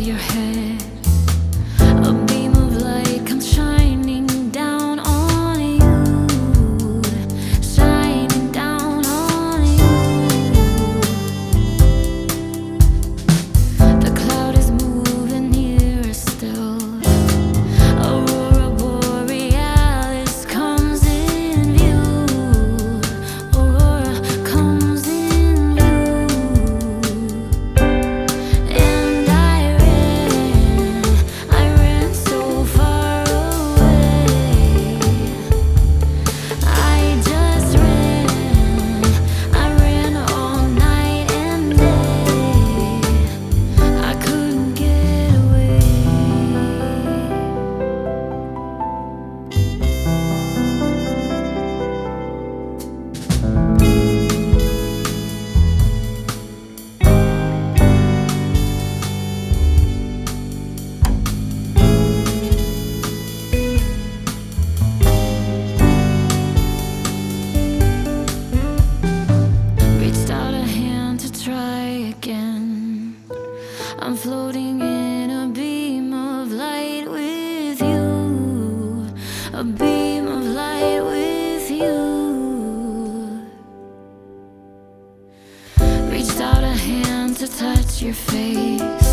your head. I'm floating in a beam of light with you. A beam of light with you. Reached out a hand to touch your face.